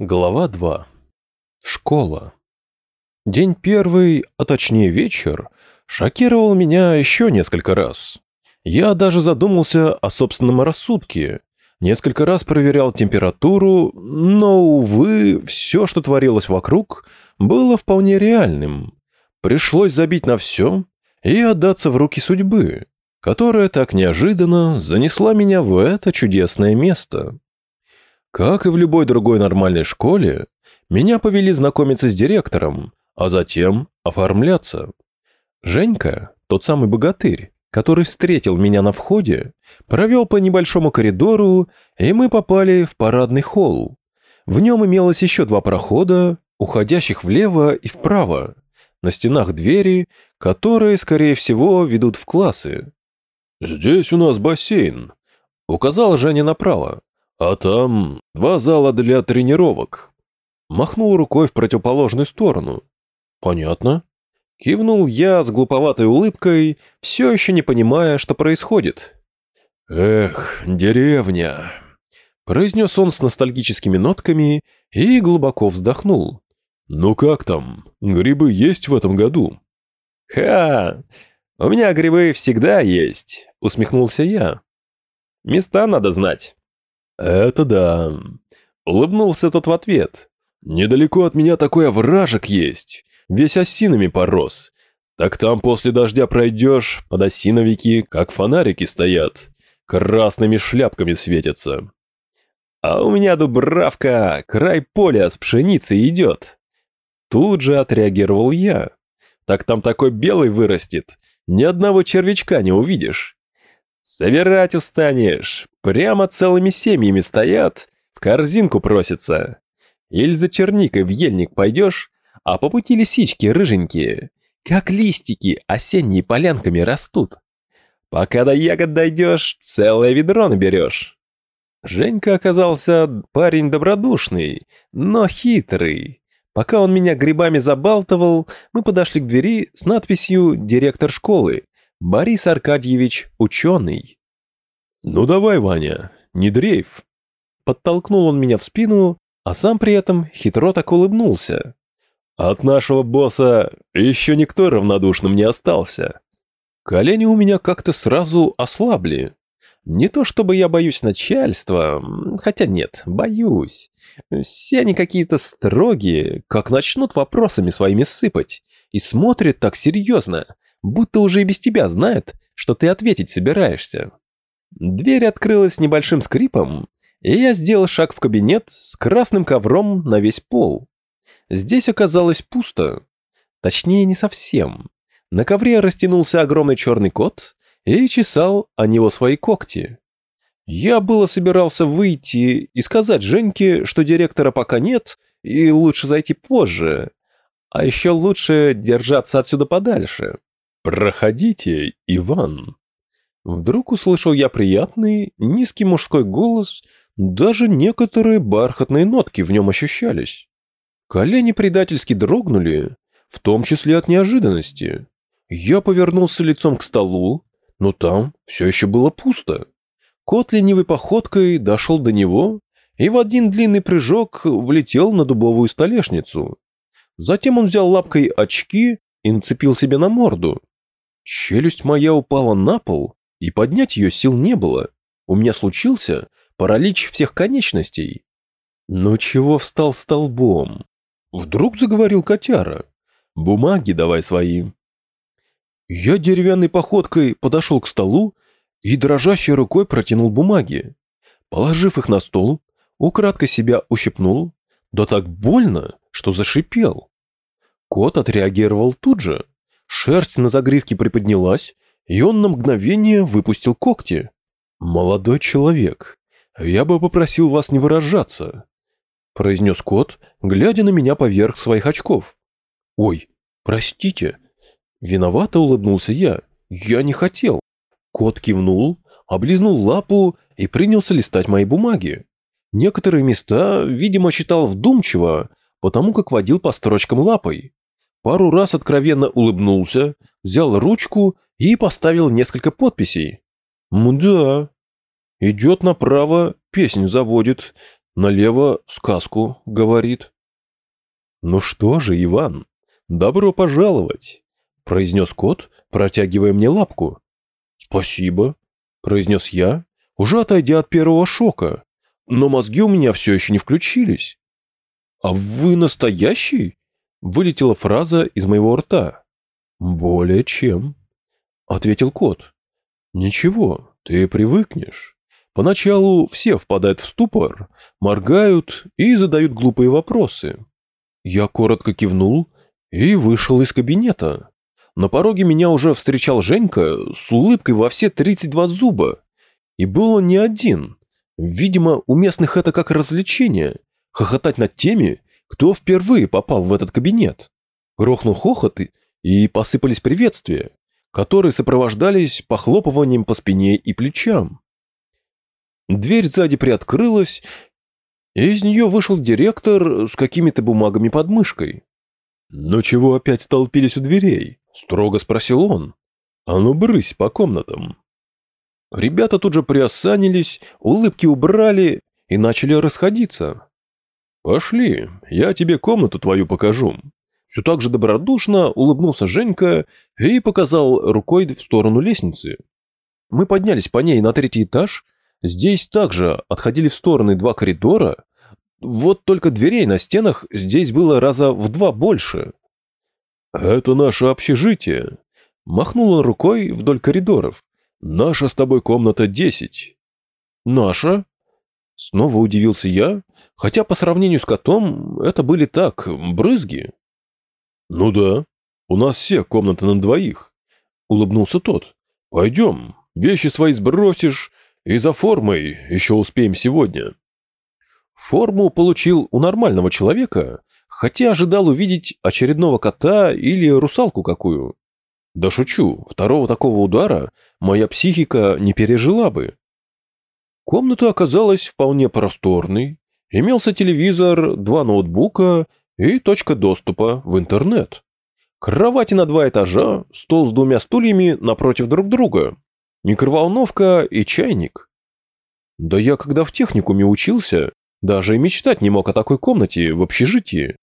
Глава 2. Школа. День первый, а точнее вечер, шокировал меня еще несколько раз. Я даже задумался о собственном рассудке. Несколько раз проверял температуру, но, увы, все, что творилось вокруг, было вполне реальным. Пришлось забить на все и отдаться в руки судьбы, которая так неожиданно занесла меня в это чудесное место. Как и в любой другой нормальной школе, меня повели знакомиться с директором, а затем оформляться. Женька, тот самый богатырь, который встретил меня на входе, провел по небольшому коридору, и мы попали в парадный холл. В нем имелось еще два прохода, уходящих влево и вправо. На стенах двери, которые, скорее всего, ведут в классы. «Здесь у нас бассейн», — указал Женя направо. «А там два зала для тренировок». Махнул рукой в противоположную сторону. «Понятно». Кивнул я с глуповатой улыбкой, все еще не понимая, что происходит. «Эх, деревня», — произнес он с ностальгическими нотками и глубоко вздохнул. «Ну как там? Грибы есть в этом году?» «Ха! У меня грибы всегда есть», — усмехнулся я. «Места надо знать». «Это да», — улыбнулся тот в ответ. «Недалеко от меня такой овражек есть, весь осинами порос. Так там после дождя пройдешь, под осиновики, как фонарики стоят, красными шляпками светятся». «А у меня дубравка, край поля с пшеницей идет». Тут же отреагировал я. «Так там такой белый вырастет, ни одного червячка не увидишь». Собирать устанешь. Прямо целыми семьями стоят, в корзинку просятся. Или за черникой в ельник пойдешь, а по пути лисички рыженькие, как листики осенние полянками растут. Пока до ягод дойдешь, целое ведро наберешь. Женька оказался парень добродушный, но хитрый. Пока он меня грибами забалтывал, мы подошли к двери с надписью «Директор школы», Борис Аркадьевич ученый. «Ну давай, Ваня, не дрейф». Подтолкнул он меня в спину, а сам при этом хитро так улыбнулся. От нашего босса еще никто равнодушным не остался. Колени у меня как-то сразу ослабли. Не то чтобы я боюсь начальства, хотя нет, боюсь. Все они какие-то строгие, как начнут вопросами своими сыпать. И смотрят так серьезно, будто уже и без тебя знает, что ты ответить собираешься. Дверь открылась небольшим скрипом, и я сделал шаг в кабинет с красным ковром на весь пол. Здесь оказалось пусто. Точнее, не совсем. На ковре растянулся огромный черный кот и чесал о него свои когти. Я было собирался выйти и сказать Женьке, что директора пока нет, и лучше зайти позже. А еще лучше держаться отсюда подальше. «Проходите, Иван!» Вдруг услышал я приятный, низкий мужской голос, даже некоторые бархатные нотки в нем ощущались. Колени предательски дрогнули, в том числе от неожиданности. Я повернулся лицом к столу, но там все еще было пусто. Кот ленивой походкой дошел до него и в один длинный прыжок влетел на дубовую столешницу. Затем он взял лапкой очки и нацепил себе на морду. Челюсть моя упала на пол, и поднять ее сил не было. У меня случился паралич всех конечностей. Ну чего встал столбом? Вдруг заговорил котяра. Бумаги давай свои. Я деревянной походкой подошел к столу и дрожащей рукой протянул бумаги. Положив их на стол, украдкой себя ущипнул, да так больно, что зашипел. Кот отреагировал тут же. Шерсть на загривке приподнялась, и он на мгновение выпустил когти. «Молодой человек, я бы попросил вас не выражаться», произнес кот, глядя на меня поверх своих очков. «Ой, простите». Виновато улыбнулся я. «Я не хотел». Кот кивнул, облизнул лапу и принялся листать мои бумаги. Некоторые места, видимо, читал вдумчиво, потому как водил по строчкам лапой пару раз откровенно улыбнулся, взял ручку и поставил несколько подписей. Мда. Идет направо, песню заводит. налево сказку говорит. «Ну что же, Иван, добро пожаловать!» – произнес кот, протягивая мне лапку. «Спасибо», – произнес я, уже отойдя от первого шока. Но мозги у меня все еще не включились. «А вы настоящий?» – вылетела фраза из моего рта. «Более чем», – ответил кот. «Ничего, ты привыкнешь. Поначалу все впадают в ступор, моргают и задают глупые вопросы. Я коротко кивнул и вышел из кабинета. На пороге меня уже встречал Женька с улыбкой во все 32 зуба. И был он не один. Видимо, у местных это как развлечение – хохотать над теми, кто впервые попал в этот кабинет. Грохнул хохот и посыпались приветствия, которые сопровождались похлопыванием по спине и плечам. Дверь сзади приоткрылась, из нее вышел директор с какими-то бумагами под мышкой. «Ну чего опять столпились у дверей?» – строго спросил он. «А ну брысь по комнатам». Ребята тут же приосанились, улыбки убрали и начали расходиться. «Пошли, я тебе комнату твою покажу». Все так же добродушно улыбнулся Женька и показал рукой в сторону лестницы. Мы поднялись по ней на третий этаж. Здесь также отходили в стороны два коридора, вот только дверей на стенах здесь было раза в два больше. «Это наше общежитие», — махнул он рукой вдоль коридоров. «Наша с тобой комната десять». «Наша?» Снова удивился я, хотя по сравнению с котом это были так, брызги. «Ну да, у нас все комнаты на двоих», — улыбнулся тот. «Пойдем, вещи свои сбросишь, и за формой еще успеем сегодня». Форму получил у нормального человека, хотя ожидал увидеть очередного кота или русалку какую. Да шучу, второго такого удара моя психика не пережила бы. Комната оказалась вполне просторной, имелся телевизор, два ноутбука и точка доступа в интернет. Кровати на два этажа, стол с двумя стульями напротив друг друга, микроволновка и чайник. Да я когда в техникуме учился, даже и мечтать не мог о такой комнате в общежитии.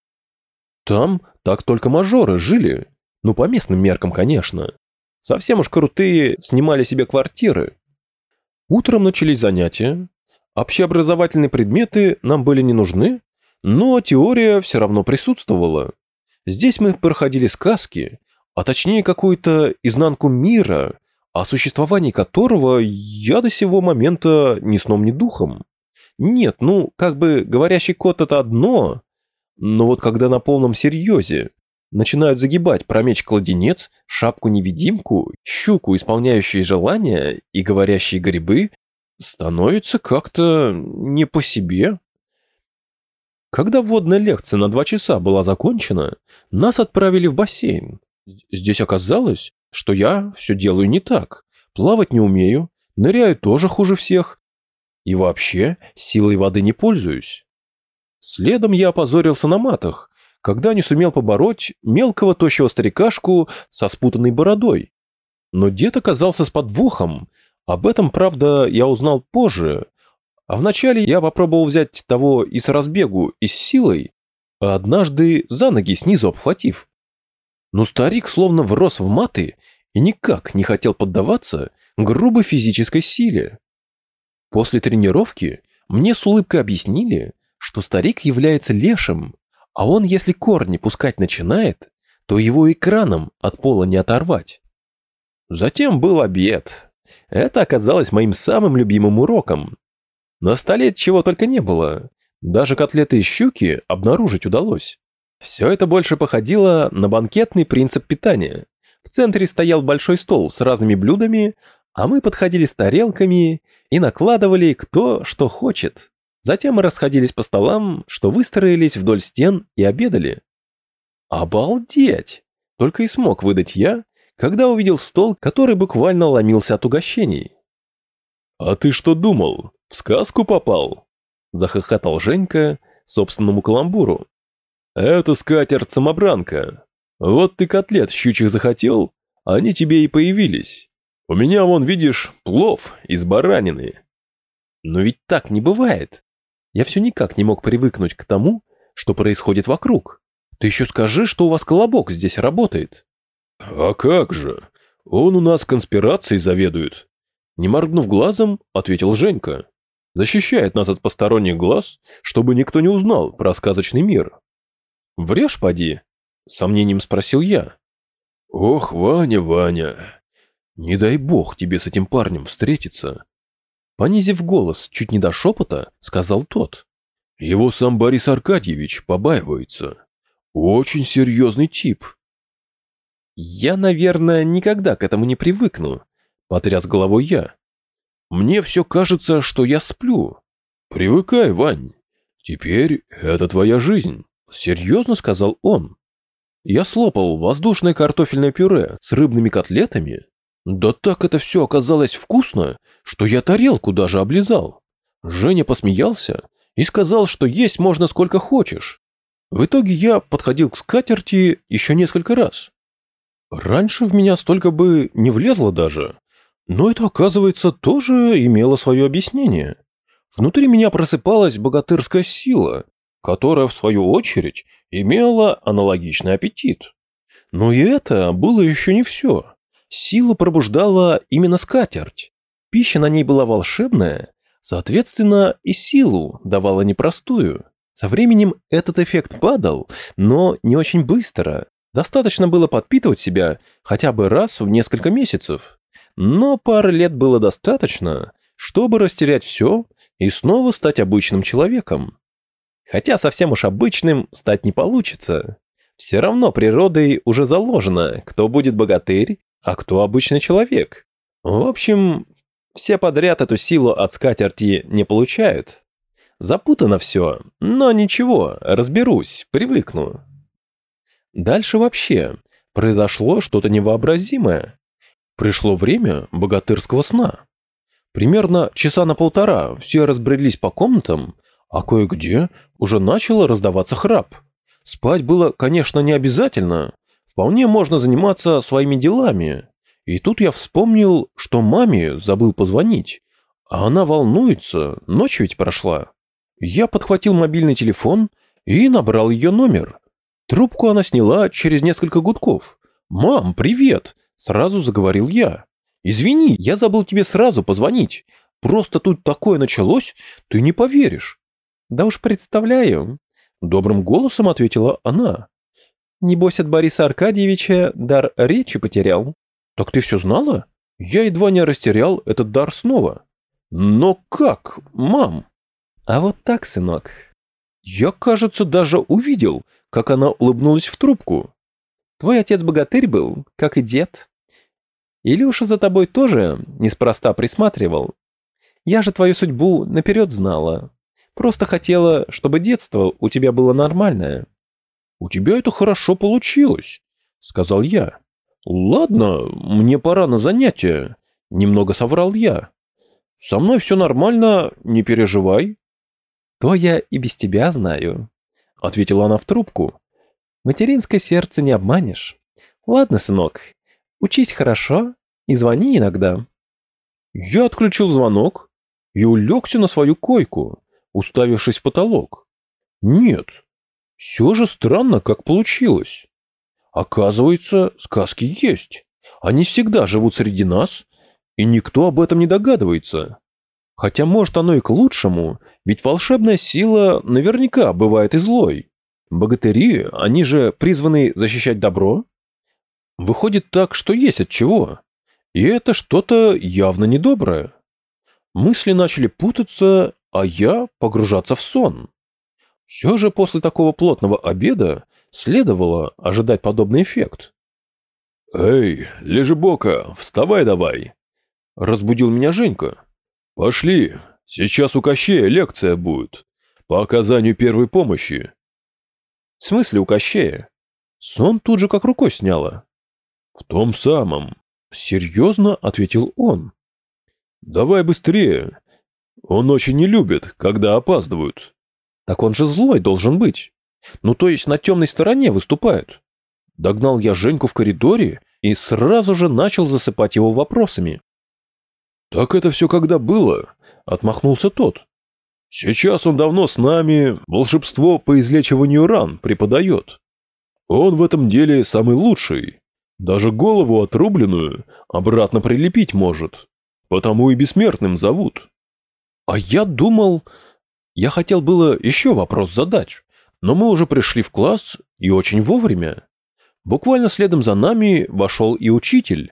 Там так только мажоры жили. Ну, по местным меркам, конечно. Совсем уж крутые снимали себе квартиры. Утром начались занятия. Общеобразовательные предметы нам были не нужны, но теория все равно присутствовала. Здесь мы проходили сказки, а точнее какую-то изнанку мира, о существовании которого я до сего момента ни сном, ни духом. Нет, ну, как бы говорящий кот это одно, но вот когда на полном серьезе начинают загибать про меч-кладенец, шапку-невидимку, щуку, исполняющие желания и говорящие грибы, становится как-то не по себе. Когда вводная лекция на два часа была закончена, нас отправили в бассейн. Здесь оказалось, что я все делаю не так. Плавать не умею, ныряю тоже хуже всех, и вообще, силой воды не пользуюсь. Следом я опозорился на матах, когда не сумел побороть мелкого тощего старикашку со спутанной бородой. Но дед оказался с подвохом. Об этом, правда, я узнал позже. А вначале я попробовал взять того и с разбегу, и с силой, а однажды за ноги снизу обхватив. Но старик словно врос в маты и никак не хотел поддаваться грубой физической силе. После тренировки мне с улыбкой объяснили, что старик является лешим, а он, если корни пускать начинает, то его экраном от пола не оторвать. Затем был обед. Это оказалось моим самым любимым уроком. На столе чего только не было. Даже котлеты из щуки обнаружить удалось. Все это больше походило на банкетный принцип питания. В центре стоял большой стол с разными блюдами, а мы подходили с тарелками и накладывали кто что хочет. Затем мы расходились по столам, что выстроились вдоль стен и обедали. Обалдеть! Только и смог выдать я, когда увидел стол, который буквально ломился от угощений. «А ты что думал, сказку попал?» Захохотал Женька собственному каламбуру. «Это скатерть-самобранка. Вот ты котлет щучих захотел, они тебе и появились. У меня вон, видишь, плов из баранины. Но ведь так не бывает. Я все никак не мог привыкнуть к тому, что происходит вокруг. Ты еще скажи, что у вас колобок здесь работает. А как же? Он у нас конспирацией заведует. Не моргнув глазом, ответил Женька. Защищает нас от посторонних глаз, чтобы никто не узнал про сказочный мир. Врешь, поди? Сомнением спросил я. Ох, Ваня, Ваня, не дай бог тебе с этим парнем встретиться. Понизив голос чуть не до шепота, сказал тот. Его сам Борис Аркадьевич побаивается. Очень серьезный тип. Я, наверное, никогда к этому не привыкну, потряс головой я. Мне все кажется, что я сплю. Привыкай, Вань. Теперь это твоя жизнь, серьезно сказал он. Я слопал воздушное картофельное пюре с рыбными котлетами. Да так это все оказалось вкусно, что я тарелку даже облизал. Женя посмеялся и сказал, что есть можно сколько хочешь. В итоге я подходил к скатерти еще несколько раз. Раньше в меня столько бы не влезло даже. Но это, оказывается, тоже имело свое объяснение. Внутри меня просыпалась богатырская сила, которая, в свою очередь, имела аналогичный аппетит. Но и это было еще не все. Сила пробуждала именно скатерть. Пища на ней была волшебная, соответственно, и силу давала непростую. Со временем этот эффект падал, но не очень быстро. Достаточно было подпитывать себя хотя бы раз в несколько месяцев. Но пары лет было достаточно, чтобы растерять все и снова стать обычным человеком. Хотя совсем уж обычным стать не получится. Все равно природой уже заложено, кто будет богатырь, а кто обычный человек. В общем, все подряд эту силу от скатерти не получают. Запутано все, но ничего, разберусь, привыкну. Дальше вообще произошло что-то невообразимое. Пришло время богатырского сна. Примерно часа на полтора все разбрелись по комнатам, а кое-где уже начало раздаваться храп. Спать было, конечно, не обязательно. Вполне можно заниматься своими делами. И тут я вспомнил, что маме забыл позвонить. А она волнуется, ночь ведь прошла. Я подхватил мобильный телефон и набрал ее номер. Трубку она сняла через несколько гудков. «Мам, привет!» – сразу заговорил я. «Извини, я забыл тебе сразу позвонить. Просто тут такое началось, ты не поверишь». «Да уж представляю», – добрым голосом ответила она. «Небось от Бориса Аркадьевича дар речи потерял». «Так ты все знала?» Я едва не растерял этот дар снова. «Но как, мам?» А вот так, сынок. Я, кажется, даже увидел, как она улыбнулась в трубку. Твой отец богатырь был, как и дед. Илюша за тобой тоже неспроста присматривал. Я же твою судьбу наперед знала. Просто хотела, чтобы детство у тебя было нормальное. У тебя это хорошо получилось, сказал я. Ладно, мне пора на занятия, немного соврал я. Со мной все нормально, не переживай. «То я и без тебя знаю», — ответила она в трубку. «Материнское сердце не обманешь. Ладно, сынок, учись хорошо и звони иногда». Я отключил звонок и улегся на свою койку, уставившись в потолок. Нет, все же странно, как получилось. Оказывается, сказки есть. Они всегда живут среди нас, и никто об этом не догадывается. Хотя, может, оно и к лучшему, ведь волшебная сила наверняка бывает и злой. Богатыри, они же призваны защищать добро. Выходит так, что есть от чего. И это что-то явно недоброе. Мысли начали путаться, а я погружаться в сон. Все же после такого плотного обеда следовало ожидать подобный эффект. «Эй, лежебока, вставай давай!» Разбудил меня Женька. «Пошли, сейчас у Кощея лекция будет. По оказанию первой помощи». «В смысле у Кощея?» Сон тут же как рукой сняло. «В том самом», — серьезно ответил он. «Давай быстрее. Он очень не любит, когда опаздывают». «Так он же злой должен быть. Ну, то есть на темной стороне выступает». Догнал я Женьку в коридоре и сразу же начал засыпать его вопросами. «Так это все когда было?» — отмахнулся тот. Сейчас он давно с нами волшебство по излечиванию ран преподает. Он в этом деле самый лучший. Даже голову отрубленную обратно прилепить может. Потому и бессмертным зовут. А я думал... Я хотел было еще вопрос задать, но мы уже пришли в класс и очень вовремя. Буквально следом за нами вошел и учитель.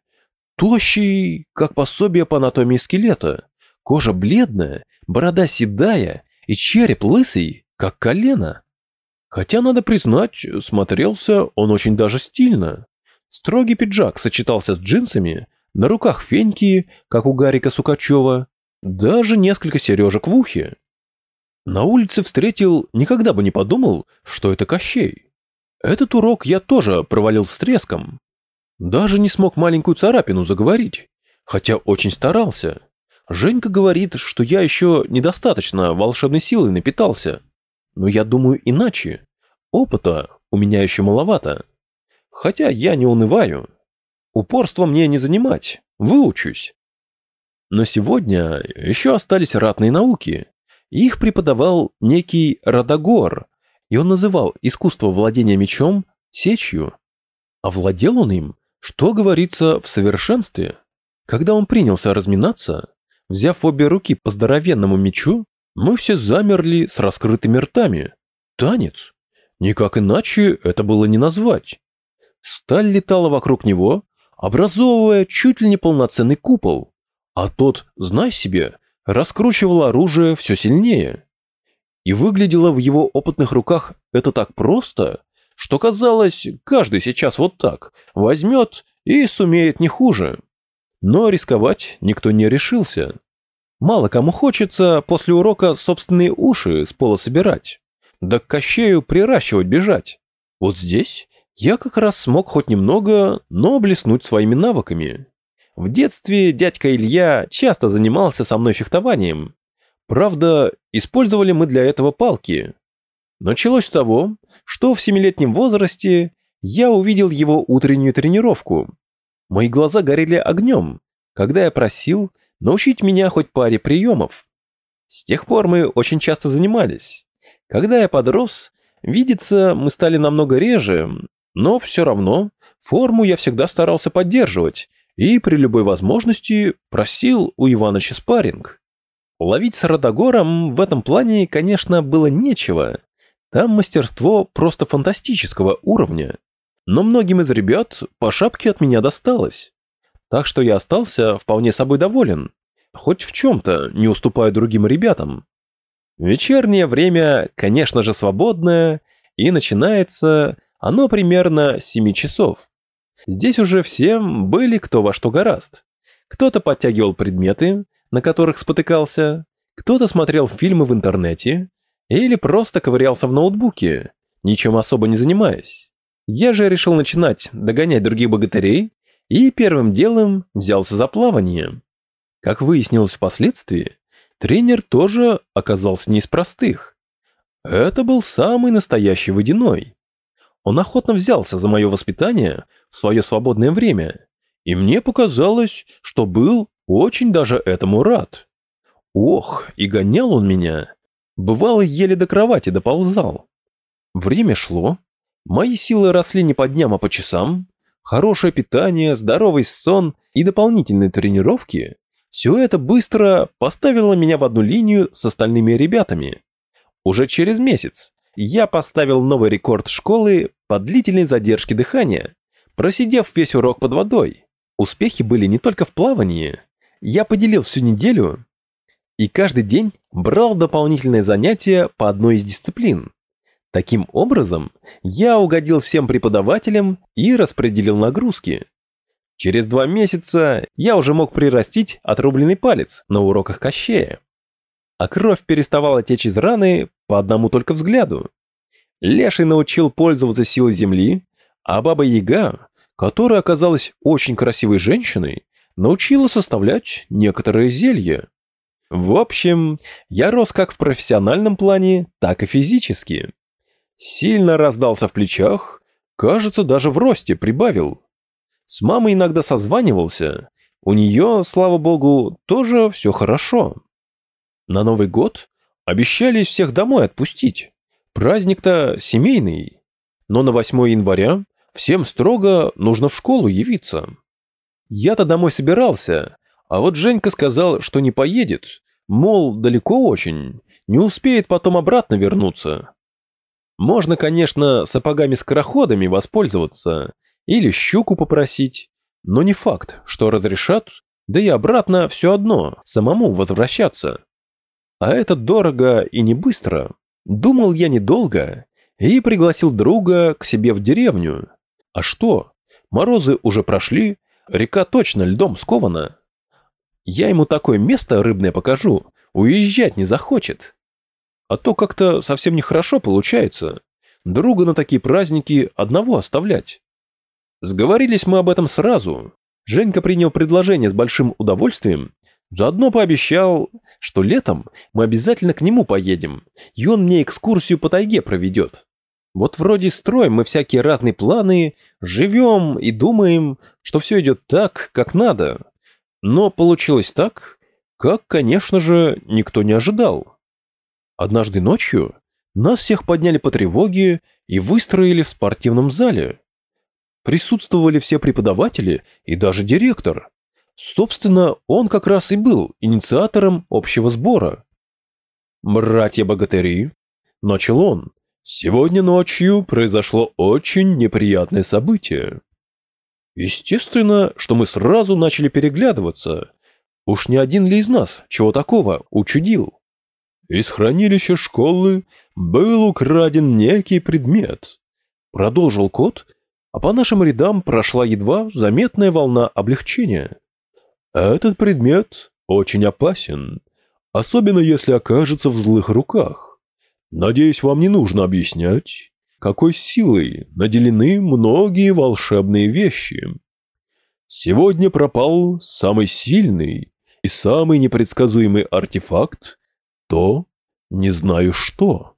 Тощий, как пособие по анатомии скелета. Кожа бледная, борода седая и череп лысый, как колено. Хотя, надо признать, смотрелся он очень даже стильно. Строгий пиджак сочетался с джинсами, на руках феньки, как у Гарика Сукачева, даже несколько сережек в ухе. На улице встретил, никогда бы не подумал, что это Кощей. Этот урок я тоже провалил с треском. Даже не смог маленькую царапину заговорить, хотя очень старался. Женька говорит, что я еще недостаточно волшебной силой напитался. Но я думаю иначе. Опыта у меня еще маловато. Хотя я не унываю. Упорство мне не занимать, выучусь. Но сегодня еще остались ратные науки. Их преподавал некий Радогор, и он называл искусство владения мечом сечью. А владел он им, что говорится, в совершенстве. Когда он принялся разминаться, взяв обе руки по здоровенному мечу, мы все замерли с раскрытыми ртами. Танец. Никак иначе это было не назвать. Сталь летала вокруг него, образовывая чуть ли не полноценный купол, а тот, знай себе, раскручивал оружие все сильнее. И выглядело в его опытных руках это так просто, что казалось, каждый сейчас вот так возьмет и сумеет не хуже. Но рисковать никто не решился. Мало кому хочется после урока собственные уши с пола собирать, да к кощею приращивать бежать. Вот здесь я как раз смог хоть немного, но блеснуть своими навыками. В детстве дядька Илья часто занимался со мной фехтованием. Правда, использовали мы для этого палки. Началось с того, что в семилетнем возрасте я увидел его утреннюю тренировку. Мои глаза горели огнем, когда я просил научить меня хоть паре приемов. С тех пор мы очень часто занимались. Когда я подрос, видеться мы стали намного реже, но все равно форму я всегда старался поддерживать и при любой возможности просил у Иваныча спарринг. Ловить с Радогором в этом плане, конечно, было нечего. Там мастерство просто фантастического уровня. Но многим из ребят по шапке от меня досталось. Так что я остался вполне собой доволен. Хоть в чем-то не уступая другим ребятам. Вечернее время, конечно же, свободное, и начинается оно примерно с 7 часов. Здесь уже всем были кто во что гораст. Кто-то подтягивал предметы, на которых спотыкался, кто-то смотрел фильмы в интернете или просто ковырялся в ноутбуке, ничем особо не занимаясь. Я же решил начинать догонять других богатырей и первым делом взялся за плавание. Как выяснилось впоследствии, тренер тоже оказался не из простых. Это был самый настоящий водяной. Он охотно взялся за мое воспитание в свое свободное время, и мне показалось, что был очень даже этому рад. Ох, и гонял он меня. Бывало, еле до кровати доползал. Время шло, мои силы росли не по дням, а по часам. Хорошее питание, здоровый сон и дополнительные тренировки – все это быстро поставило меня в одну линию с остальными ребятами. Уже через месяц я поставил новый рекорд школы по длительной задержке дыхания, просидев весь урок под водой. Успехи были не только в плавании. Я поделил всю неделю и каждый день брал дополнительные занятия по одной из дисциплин. Таким образом, я угодил всем преподавателям и распределил нагрузки. Через два месяца я уже мог прирастить отрубленный палец на уроках Кощея. А кровь переставала течь из раны по одному только взгляду. Леший научил пользоваться силой земли, а Баба Яга, которая оказалась очень красивой женщиной, научила составлять некоторые зелья. В общем, я рос как в профессиональном плане, так и физически. Сильно раздался в плечах, кажется, даже в росте прибавил. С мамой иногда созванивался, у нее, слава богу, тоже все хорошо. На Новый год Обещались всех домой отпустить. Праздник-то семейный. Но на 8 января всем строго нужно в школу явиться. Я-то домой собирался, а вот Женька сказал, что не поедет, мол, далеко очень, не успеет потом обратно вернуться. Можно, конечно, сапогами-скороходами воспользоваться или щуку попросить, но не факт, что разрешат, да и обратно все одно, самому возвращаться. А это дорого и не быстро. Думал я недолго и пригласил друга к себе в деревню. А что? Морозы уже прошли, река точно льдом скована. Я ему такое место рыбное покажу, уезжать не захочет. А то как-то совсем нехорошо получается. Друга на такие праздники одного оставлять. Сговорились мы об этом сразу. Женька принял предложение с большим удовольствием, заодно пообещал, что летом мы обязательно к нему поедем, и он мне экскурсию по тайге проведет. Вот вроде строим мы всякие разные планы, живем и думаем, что все идет так, как надо. Но получилось так, как, конечно же, никто не ожидал. Однажды ночью нас всех подняли по тревоге и выстроили в спортивном зале. Присутствовали все преподаватели и даже директор. Собственно, он как раз и был инициатором общего сбора. «Братья-богатыри», — начал он, — «сегодня ночью произошло очень неприятное событие». Естественно, что мы сразу начали переглядываться. Уж не один ли из нас чего такого учудил? Из хранилища школы был украден некий предмет. Продолжил кот, а по нашим рядам прошла едва заметная волна облегчения. Этот предмет очень опасен, особенно если окажется в злых руках. Надеюсь, вам не нужно объяснять, какой силой наделены многие волшебные вещи. Сегодня пропал самый сильный и самый непредсказуемый артефакт, то не знаю что.